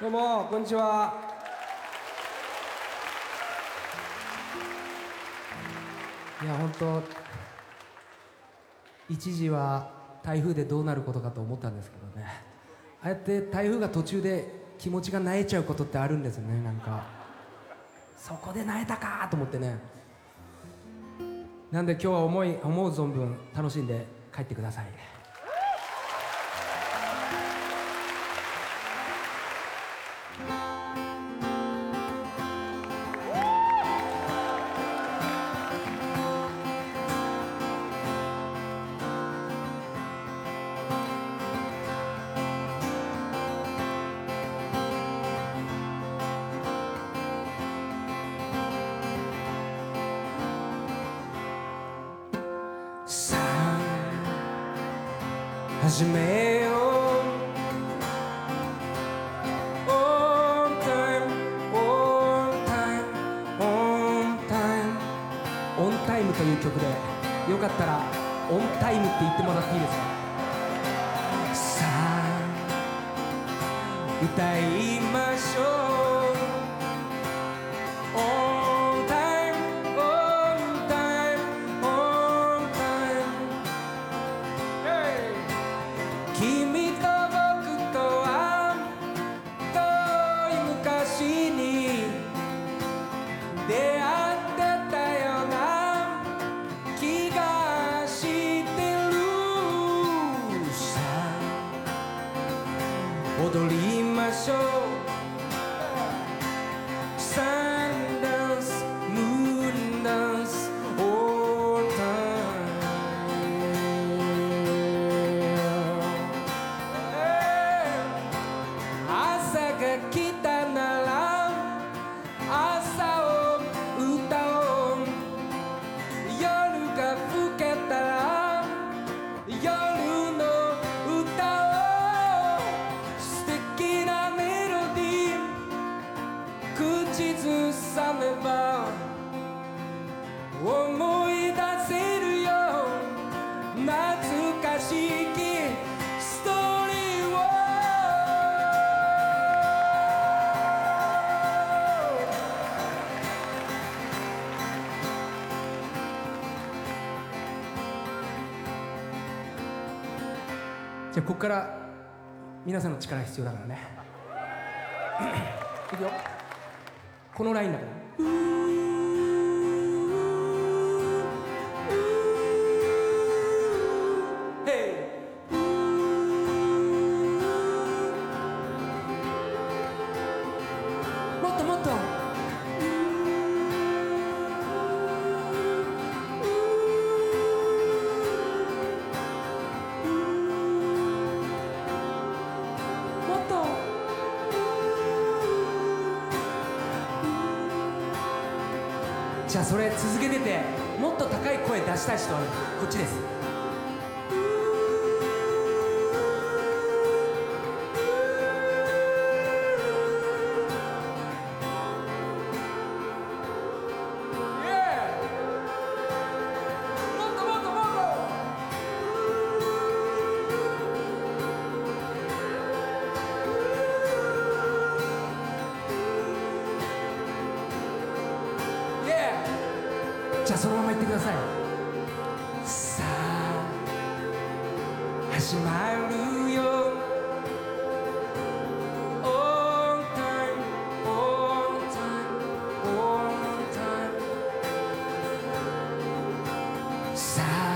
どうもこんにちは。いや本当一時は台風でどうなることかと思ったんですけどね。ああやって台風が途中で気持ちが萎えちゃうことってあるんですよねなんか。そこで萎えたかと思ってね。なんで今日は思い思う存分楽しんで帰ってください。さあ始タイムという曲でよかったらオンタイムって言ってもらっていいですか？さあ歌いましょう。踊りましょう。懐かしきストーリーをじゃあここから皆さんの力必要だからね。いくよ。このラインだから。じゃあそれ続けててもっと高い声出したい人はこっちです。ゃあそのまま言ってください。さあ始まるよ。On time, on time, on time さあ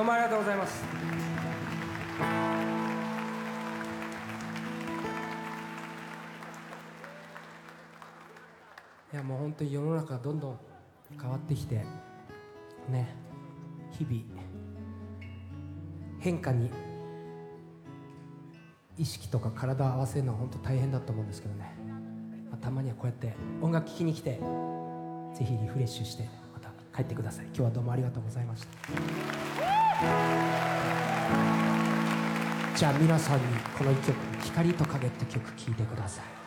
どうもありがとうございます。いやもう本当に世の中どんどん変わってきてね日々変化に意識とか体を合わせるのは本当大変だと思うんですけどね、まあ、たまにはこうやって音楽聴きに来てぜひリフレッシュしてまた帰ってください。今日はどうもありがとうございました。じゃあ皆さんにこの1曲「光と影」って曲聴いてください。